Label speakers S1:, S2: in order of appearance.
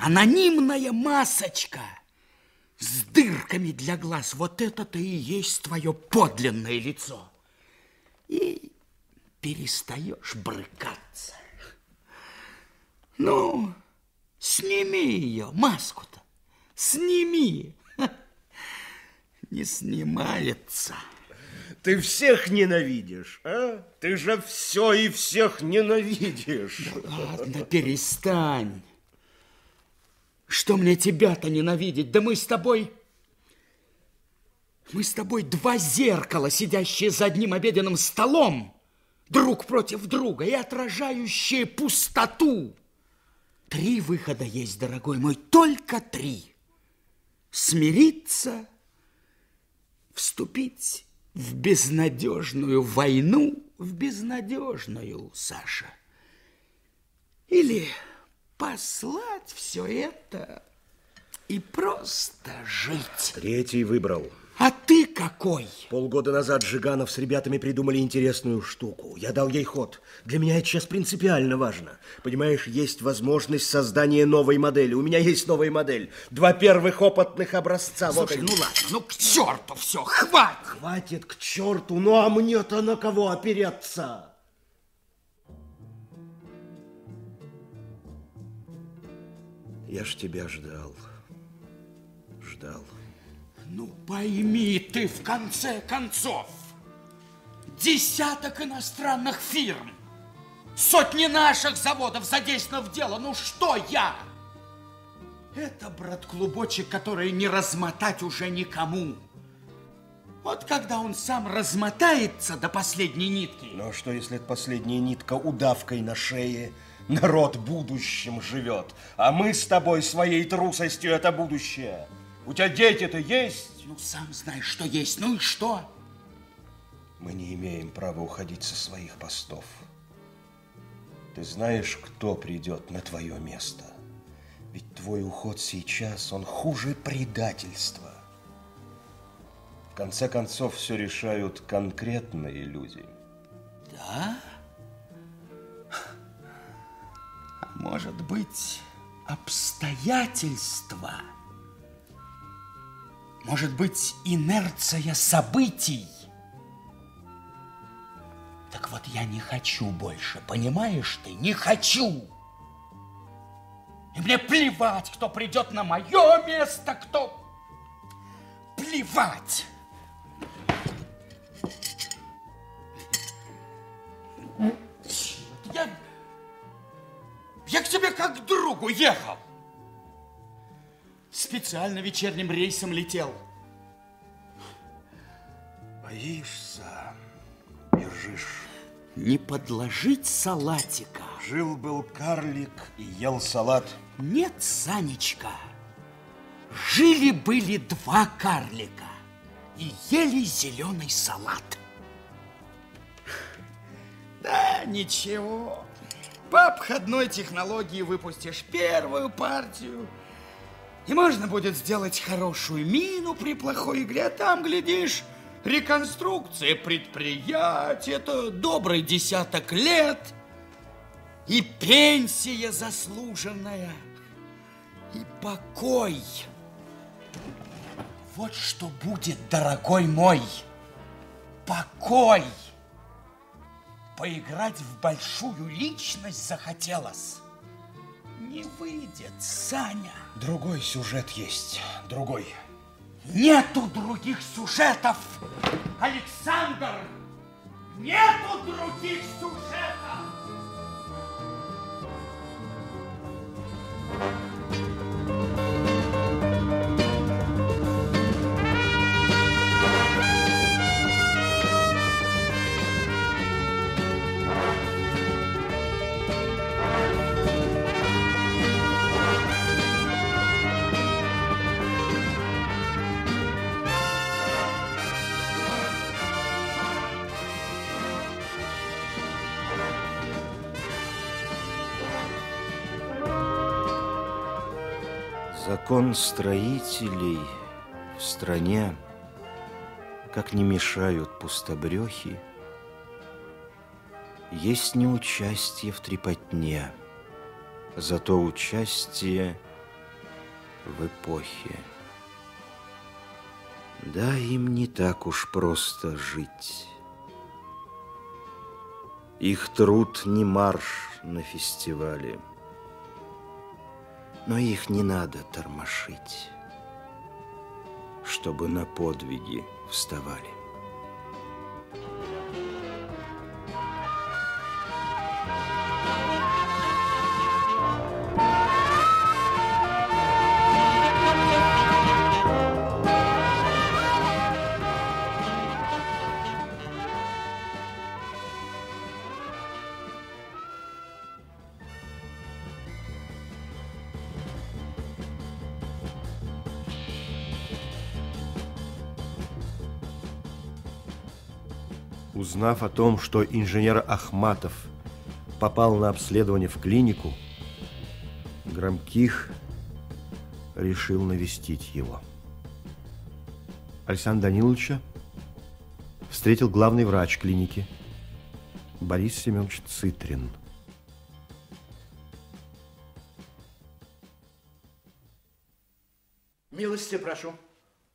S1: Анонимная масочка с дырками для глаз. Вот это-то и есть твое подлинное лицо. И перестаешь брыкаться. Ну, сними ее, маску-то. Сними. Не снимается.
S2: Ты всех ненавидишь, а? Ты же все и всех ненавидишь.
S1: Да ладно, перестань. Что мне тебя-то ненавидеть? Да мы с тобой... Мы с тобой два зеркала, сидящие за одним обеденным столом, друг против друга и отражающие пустоту. Три выхода есть, дорогой мой, только три. Смириться, вступить в безнадежную войну, в безнадежную, Саша. Или послать все это и просто жить.
S2: Третий выбрал.
S1: А ты какой?
S2: Полгода назад Жиганов с ребятами придумали интересную штуку. Я дал ей ход. Для меня это сейчас принципиально важно. Понимаешь, есть возможность создания новой модели. У меня есть новая модель. Два первых опытных образца.
S1: Слушай, вот ну ладно, ну к черту все, хватит.
S2: Хватит к черту, ну а мне-то на кого опереться? Я ж тебя ждал. Ждал.
S1: Ну, пойми ты, в конце концов, десяток иностранных фирм, сотни наших заводов задействовано в дело. Ну, что я? Это, брат, клубочек, который не размотать уже никому. Вот когда он сам размотается до последней нитки.
S2: Ну, а что, если это последняя нитка удавкой на шее – Народ будущим живет, а мы с тобой своей трусостью это будущее. У тебя дети-то есть?
S1: Ну, сам знаешь, что есть. Ну и что?
S2: Мы не имеем права уходить со своих постов. Ты знаешь, кто придет на твое место? Ведь твой уход сейчас, он хуже предательства. В конце концов, все решают конкретные люди.
S1: Да? Может быть, обстоятельства? Может быть, инерция событий? Так вот, я не хочу больше, понимаешь ты? Не хочу! И мне плевать, кто придет на мое место, кто... Плевать! Я к тебе как к другу ехал. Специально вечерним рейсом летел.
S2: Боишься, бежишь.
S1: Не подложить салатика.
S2: Жил-был карлик и ел салат.
S1: Нет, Санечка. Жили-были два карлика и ели зеленый салат. Да, ничего. По обходной технологии выпустишь первую партию, и можно будет сделать хорошую мину при плохой игре, а там, глядишь, реконструкция предприятия, это добрый десяток лет, и пенсия заслуженная, и покой. Вот что будет, дорогой мой, покой поиграть в большую личность захотелось. Не выйдет, Саня.
S2: Другой сюжет есть, другой.
S1: Нету других сюжетов, Александр! Нету других сюжетов!
S2: Закон строителей в стране, как не мешают пустобрехи, есть неучастие в трепотне, зато участие
S3: в эпохе. Да, им не так уж просто жить. Их труд не марш на фестивале. Но их не надо тормошить, чтобы на подвиги вставали.
S2: Узнав о том, что инженер Ахматов попал на обследование в клинику, Громких решил навестить его. Александра Даниловича встретил главный врач клиники Борис Семенович Цитрин.
S4: Милости прошу.